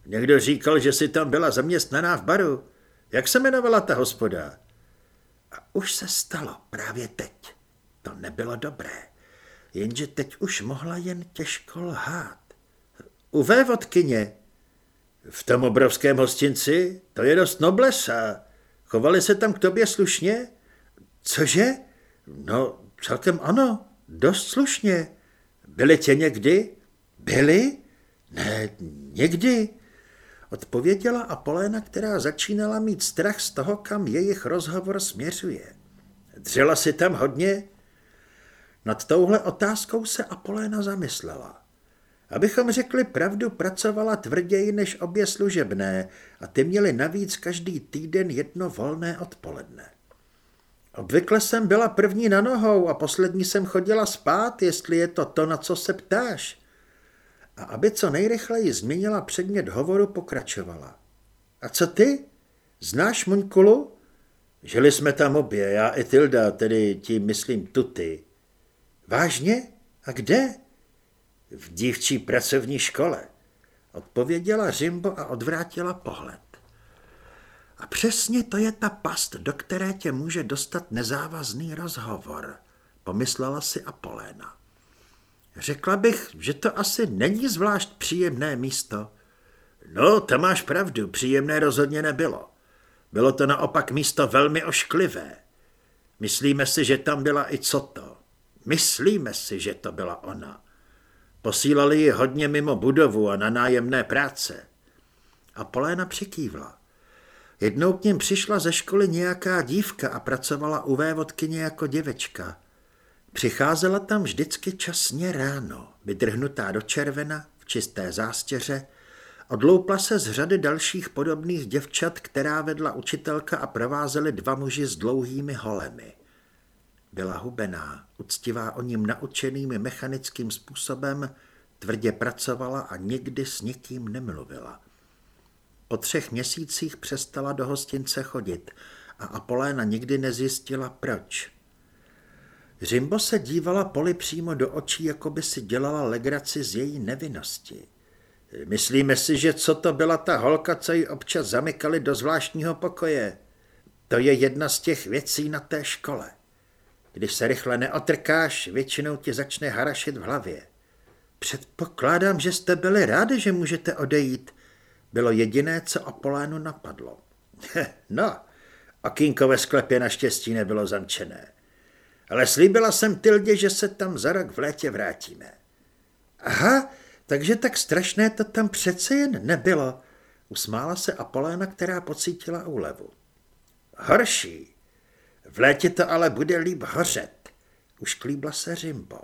Někdo říkal, že si tam byla zaměstnaná v baru. Jak se jmenovala ta hospoda? A už se stalo právě teď. To nebylo dobré. Jenže teď už mohla jen těžko lhát. U vévodkyně. V tom obrovském hostinci? To je dost noblesa. Chovali se tam k tobě slušně? Cože? No, celkem ano, dost slušně. Byli tě někdy? Byli? Ne, někdy. Odpověděla Apoléna, která začínala mít strach z toho, kam jejich rozhovor směřuje. Dřela si tam hodně? Nad touhle otázkou se Apoléna zamyslela. Abychom řekli pravdu, pracovala tvrději než obě služebné a ty měli navíc každý týden jedno volné odpoledne. Obvykle jsem byla první na nohou a poslední jsem chodila spát, jestli je to to, na co se ptáš. A aby co nejrychleji změnila předmět hovoru, pokračovala. A co ty? Znáš Muňkulu? Žili jsme tam obě, já i Tilda, tedy tím myslím Tuty. Vážně? A kde? V dívčí pracovní škole. Odpověděla Řimbo a odvrátila pohled. A přesně to je ta past, do které tě může dostat nezávazný rozhovor, pomyslela si Apoléna. Řekla bych, že to asi není zvlášť příjemné místo. No, to máš pravdu, příjemné rozhodně nebylo. Bylo to naopak místo velmi ošklivé. Myslíme si, že tam byla i co to. Myslíme si, že to byla ona. Posílali ji hodně mimo budovu a na nájemné práce. A Poléna přikývla. Jednou k ním přišla ze školy nějaká dívka a pracovala u vévodkyně jako děvečka. Přicházela tam vždycky časně ráno, vydrhnutá do červena, v čisté zástěře, odloupla se z řady dalších podobných děvčat, která vedla učitelka a provázeli dva muži s dlouhými holemi. Byla hubená, uctivá o ním naučeným mechanickým způsobem, tvrdě pracovala a nikdy s nikým nemluvila. Po třech měsících přestala do hostince chodit a Apoléna nikdy nezjistila proč. Řimbo se dívala Poli přímo do očí, jako by si dělala legraci z její nevinnosti. Myslíme si, že co to byla ta holka, co ji občas zamykali do zvláštního pokoje. To je jedna z těch věcí na té škole. Když se rychle neotrkáš, většinou ti začne harašit v hlavě. Předpokládám, že jste byli rádi, že můžete odejít, bylo jediné, co Apolénu napadlo. No, Okýnko ve sklepě naštěstí nebylo zamčené. Ale slíbila jsem Tildě, že se tam za rok v létě vrátíme. Aha, takže tak strašné to tam přece jen nebylo, usmála se Apoléna, která pocítila úlevu. Horší. V létě to ale bude líp hořet, už klíbla se Rimbo.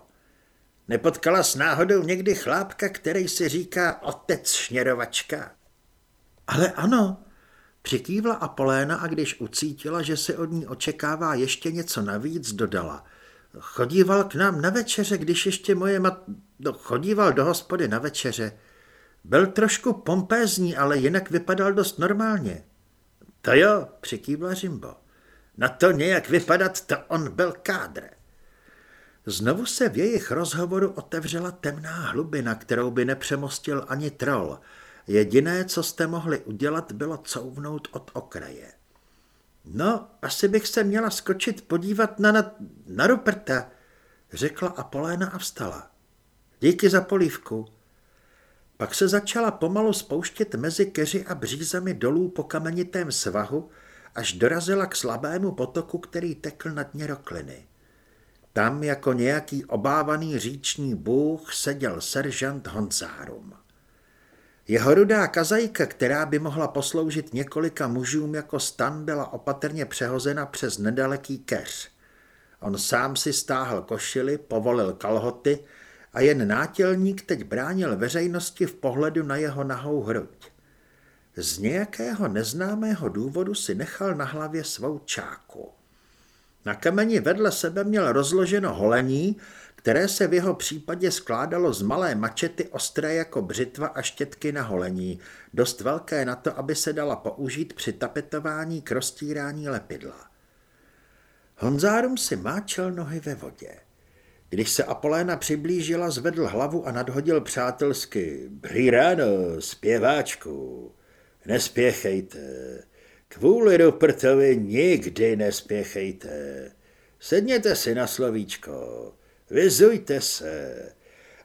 Nepotkala s náhodou někdy chlápka, který si říká otec šněrovačka? Ale ano, přikývla Apoléna a když ucítila, že se od ní očekává ještě něco navíc, dodala. Chodíval k nám na večeře, když ještě moje mat... No, chodíval do hospody na večeře. Byl trošku pompézní, ale jinak vypadal dost normálně. To jo, přikývla Rimbo. Na to nějak vypadat, to on byl kádr. Znovu se v jejich rozhovoru otevřela temná hlubina, kterou by nepřemostil ani troll. Jediné, co jste mohli udělat, bylo couvnout od okraje. No, asi bych se měla skočit podívat na, na, na Ruperta, řekla Apoléna a vstala. Díky za polívku. Pak se začala pomalu spouštět mezi keři a břízami dolů po kamenitém svahu, až dorazila k slabému potoku, který tekl na dně rokliny. Tam jako nějaký obávaný říční bůh seděl seržant Honzárum. Jeho rudá kazajka, která by mohla posloužit několika mužům jako stan, byla opatrně přehozena přes nedaleký keř. On sám si stáhl košily, povolil kalhoty a jen nátělník teď bránil veřejnosti v pohledu na jeho nahou hruď. Z nějakého neznámého důvodu si nechal na hlavě svou čáku. Na kameni vedle sebe měl rozloženo holení, které se v jeho případě skládalo z malé mačety ostré jako břitva a štětky na holení, dost velké na to, aby se dala použít při tapetování k roztírání lepidla. Honzárum si máčel nohy ve vodě. Když se Apoléna přiblížila, zvedl hlavu a nadhodil přátelsky. Brý ráno, zpěváčku, nespěchejte. Kvůli Rupertovi nikdy nespěchejte. Sedněte si na slovíčko, vyzujte se,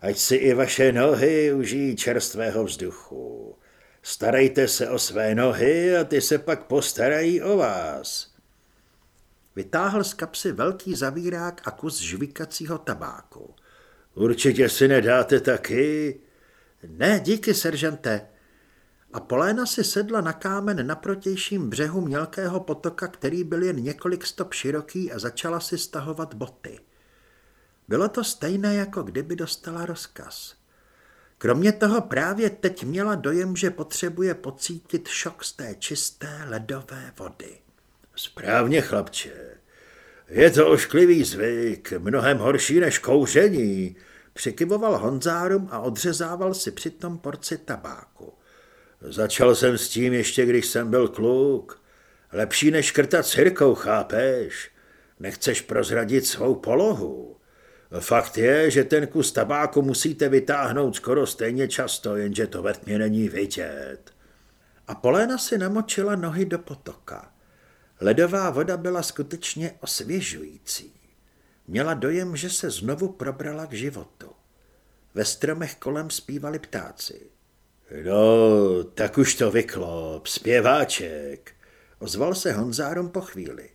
ať si i vaše nohy užijí čerstvého vzduchu. Starejte se o své nohy a ty se pak postarají o vás. Vytáhl z kapsy velký zavírák a kus žvikacího tabáku. Určitě si nedáte taky? Ne, díky, seržante. A Poléna si sedla na kámen na protějším břehu mělkého potoka, který byl jen několik stop široký a začala si stahovat boty. Bylo to stejné, jako kdyby dostala rozkaz. Kromě toho právě teď měla dojem, že potřebuje pocítit šok z té čisté ledové vody. Správně, chlapče. Je to ošklivý zvyk, mnohem horší než kouření, přikyvoval Honzárum a odřezával si přitom porci tabáku. Začal jsem s tím ještě, když jsem byl kluk. Lepší než krtat cirkou, chápeš? Nechceš prozradit svou polohu. Fakt je, že ten kus tabáku musíte vytáhnout skoro stejně často, jenže to ve tmě není vidět. A Poléna si namočila nohy do potoka. Ledová voda byla skutečně osvěžující. Měla dojem, že se znovu probrala k životu. Ve stromech kolem zpívali ptáci. No, tak už to vyklop, zpěváček, ozval se Honzárom po chvíli.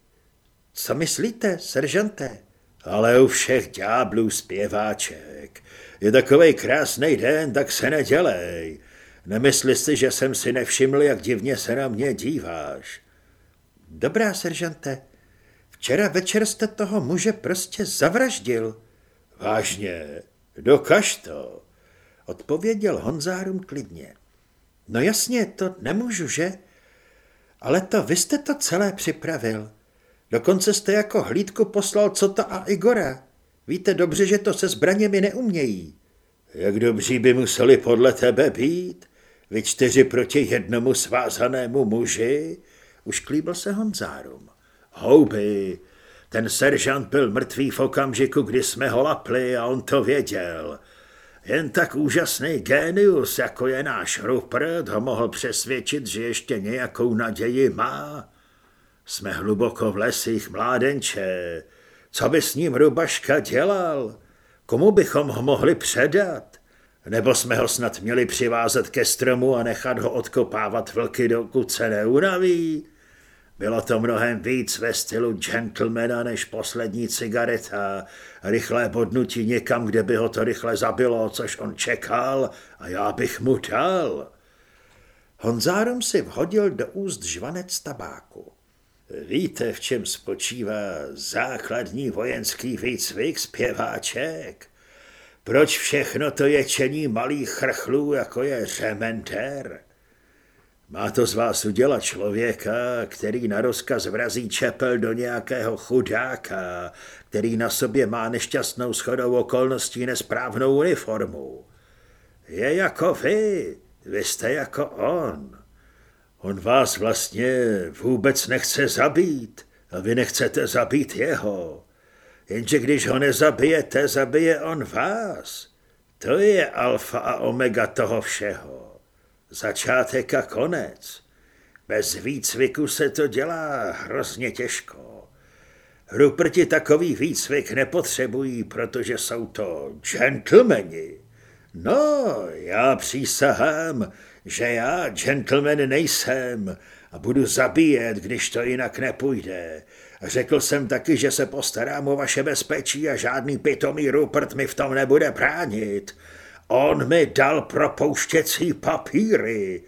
Co myslíte, seržante? Ale u všech ďáblů zpěváček. Je takovej krásný den, tak se nedělej. Nemysli si, že jsem si nevšiml, jak divně se na mě díváš. Dobrá, seržante, včera večer jste toho muže prostě zavraždil. Vážně, dokaž to, odpověděl Honzárum klidně. No jasně, to nemůžu, že? Ale to vy jste to celé připravil. Dokonce jste jako hlídku poslal Cota a Igora. Víte dobře, že to se zbraněmi neumějí. Jak dobří by museli podle tebe být? Vy čtyři proti jednomu svázanému muži? Už klíbil se Honzárum. Houby, ten seržant byl mrtvý v okamžiku, kdy jsme ho lapli a on to věděl. Jen tak úžasný génius, jako je náš Rupert, ho mohl přesvědčit, že ještě nějakou naději má. Jsme hluboko v lesích, mládenče. Co by s ním Rubaška dělal? Komu bychom ho mohli předat? Nebo jsme ho snad měli přivázat ke stromu a nechat ho odkopávat vlky, dokud se neunaví? Bylo to mnohem víc ve stylu gentlemana než poslední cigareta, rychlé bodnutí někam, kde by ho to rychle zabilo, což on čekal a já bych mu dal. Honzárum si vhodil do úst žvanec tabáku. Víte, v čem spočívá základní vojenský výcvik zpěváček? Proč všechno to ječení malých chrchlů, jako je řementer? Má to z vás udělat člověka, který na rozkaz vrazí čepel do nějakého chudáka, který na sobě má nešťastnou schodou okolností nesprávnou uniformu. Je jako vy, vy jste jako on. On vás vlastně vůbec nechce zabít a vy nechcete zabít jeho. Jenže když ho nezabijete, zabije on vás. To je alfa a omega toho všeho. Začátek a konec. Bez výcviku se to dělá hrozně těžko. Ruprti takový výcvik nepotřebují, protože jsou to gentlemani. No, já přísahám, že já gentleman nejsem a budu zabíjet, když to jinak nepůjde. Řekl jsem taky, že se postarám o vaše bezpečí a žádný pitomý Rupert mi v tom nebude bránit. On mi dal propouštěcí papíry.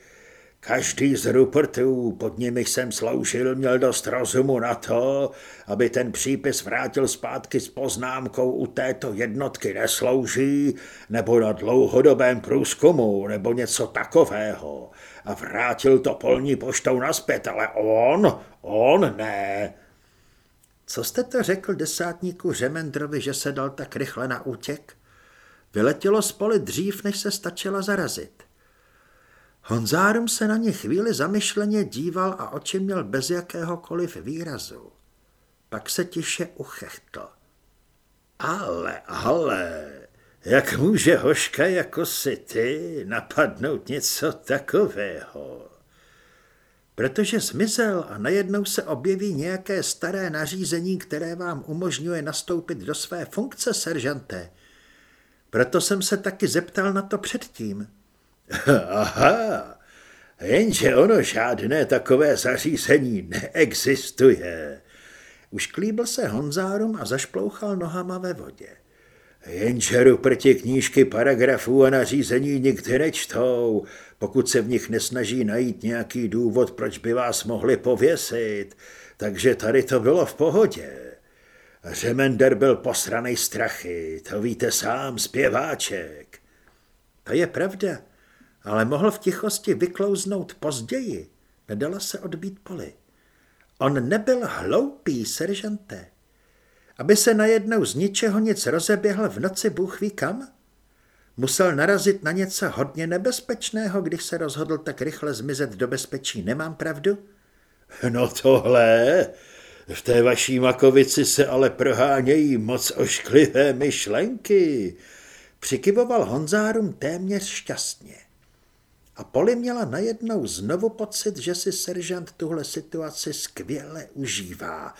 Každý z Rupertů, pod nimi jsem sloužil, měl dost rozumu na to, aby ten přípis vrátil zpátky s poznámkou u této jednotky neslouží, nebo na dlouhodobém průzkumu, nebo něco takového. A vrátil to polní poštou naspět, ale on, on ne. Co jste to řekl desátníku Řemendrovi, že se dal tak rychle na útěk? Vyletělo z poli dřív, než se stačila zarazit. Honzárum se na ně chvíli zamyšleně díval a oči měl bez jakéhokoliv výrazu. Pak se tiše uchechtl. Ale, ale, jak může hoška jako si ty napadnout něco takového? Protože zmizel a najednou se objeví nějaké staré nařízení, které vám umožňuje nastoupit do své funkce, seržante. Proto jsem se taky zeptal na to předtím. Aha, jenže ono žádné takové zařízení neexistuje. Už klíbil se Honzárum a zašplouchal nohama ve vodě. Jenže ruprti knížky paragrafů a nařízení nikdy nečtou, pokud se v nich nesnaží najít nějaký důvod, proč by vás mohli pověsit. Takže tady to bylo v pohodě. Řemender byl posranej strachy, to víte sám, zpěváček. To je pravda, ale mohl v tichosti vyklouznout později. Nedala se odbít poli. On nebyl hloupý, seržante. Aby se najednou z ničeho nic rozeběhl v noci Bůh ví kam? Musel narazit na něco hodně nebezpečného, když se rozhodl tak rychle zmizet do bezpečí. Nemám pravdu? No tohle, v té vaší makovici se ale prohánějí moc ošklivé myšlenky. Přikyvoval Honzárum téměř šťastně. A Poli měla najednou znovu pocit, že si seržant tuhle situaci skvěle užívá.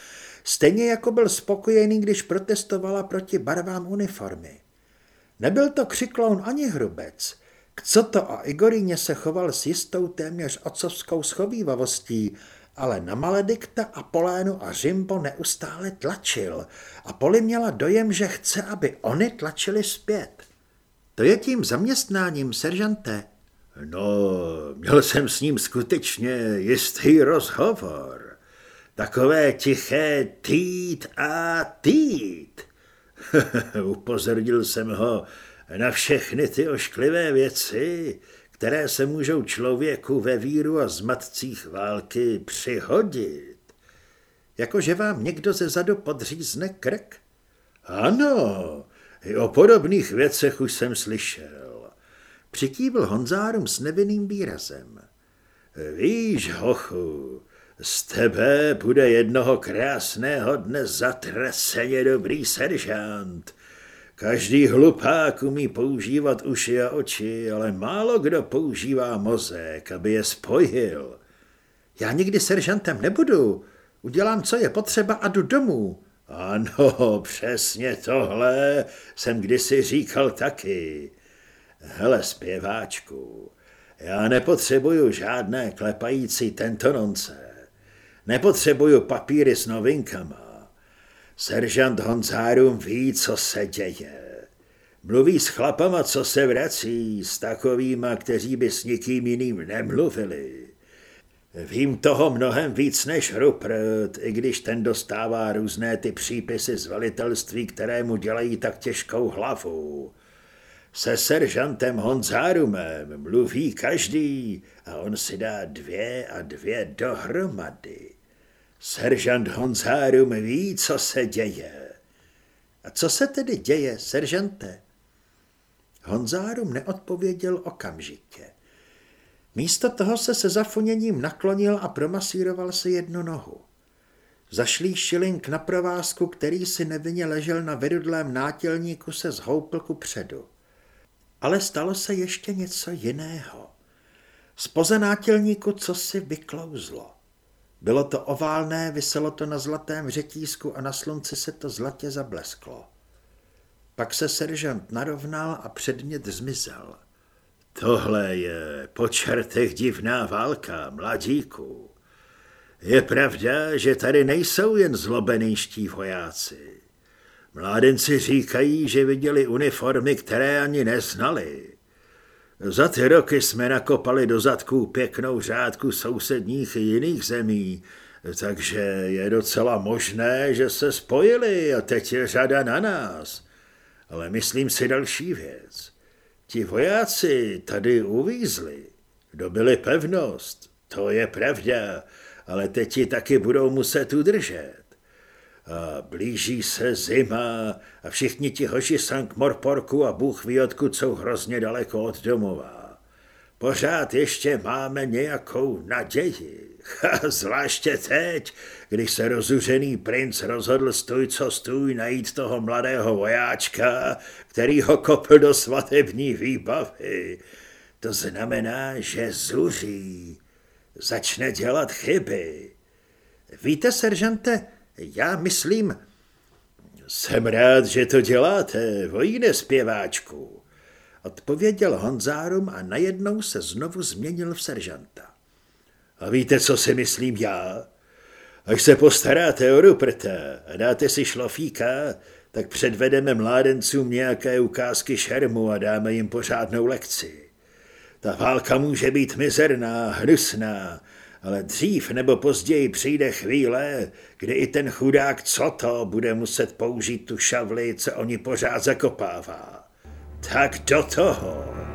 Stejně jako byl spokojený, když protestovala proti barvám uniformy. Nebyl to křikloun ani hrubec. Co to a Igoríně se choval s jistou téměř otcovskou schovývavostí, ale na Maledikta, Apolénu a Řimbo neustále tlačil a Poli měla dojem, že chce, aby oni tlačili zpět. To je tím zaměstnáním, seržante. No, měl jsem s ním skutečně jistý rozhovor. Takové tiché tít a tít. Upozornil jsem ho na všechny ty ošklivé věci, které se můžou člověku ve víru a zmatcích války přihodit. Jakože vám někdo ze zadu podřízne krk? Ano, i o podobných věcech už jsem slyšel. Přikývl Honzárum s nevinným výrazem. Víš, hochu, z tebe bude jednoho krásného dne zatraseně dobrý seržant. Každý hlupák umí používat uši a oči, ale málo kdo používá mozek, aby je spojil. Já nikdy seržantem nebudu. Udělám, co je potřeba a jdu domů. Ano, přesně tohle jsem kdysi říkal taky. Hele, zpěváčku, já nepotřebuju žádné klepající tentononce. Nepotřebuju papíry s novinkama. Seržant Honzárum ví, co se děje. Mluví s chlapama, co se vrací, s takovýma, kteří by s nikým jiným nemluvili. Vím toho mnohem víc než Rupert, i když ten dostává různé ty přípisy z velitelství, které mu dělají tak těžkou hlavu. Se seržantem Honzárumem mluví každý a on si dá dvě a dvě dohromady. Seržant Honzárum ví, co se děje. A co se tedy děje, seržante? Honzárum neodpověděl okamžitě. Místo toho se se zafuněním naklonil a promasíroval si jednu nohu. Zašlý šilink na provázku, který si nevinně ležel na vyrudlém nátělníku, se zhoupl ku předu. Ale stalo se ještě něco jiného. Spoza nátělníku co si vyklouzlo. Bylo to oválné, vyselo to na zlatém řetízku a na slunci se to zlatě zablesklo. Pak se seržant narovnal a předmět zmizel. Tohle je po čertech divná válka, mladíku. Je pravda, že tady nejsou jen zlobenejští vojáci. Mládenci říkají, že viděli uniformy, které ani neznali. Za ty roky jsme nakopali do zadků pěknou řádku sousedních i jiných zemí, takže je docela možné, že se spojili a teď je řada na nás. Ale myslím si další věc. Ti vojáci tady uvízli, dobili pevnost, to je pravda, ale teď ji taky budou muset udržet. A blíží se zima a všichni ti hoši Sankt Morporku a Bůh ví odkud jsou hrozně daleko od domova. Pořád ještě máme nějakou naději. Zvláště teď, když se rozuřený princ rozhodl stůj co stůj najít toho mladého vojáčka, který ho kopl do svatební výbavy. To znamená, že zuří, začne dělat chyby. Víte, seržante, já myslím... Jsem rád, že to děláte, vojne zpěváčku, odpověděl Honzárum a najednou se znovu změnil v seržanta. A víte, co si myslím já? Až se postaráte o Ruperta a dáte si šlofíka, tak předvedeme mládencům nějaké ukázky šermu a dáme jim pořádnou lekci. Ta válka může být mizerná, hnusná, ale dřív nebo později přijde chvíle, kdy i ten chudák co to bude muset použít tu šavli, co oni pořád zakopává. Tak do toho!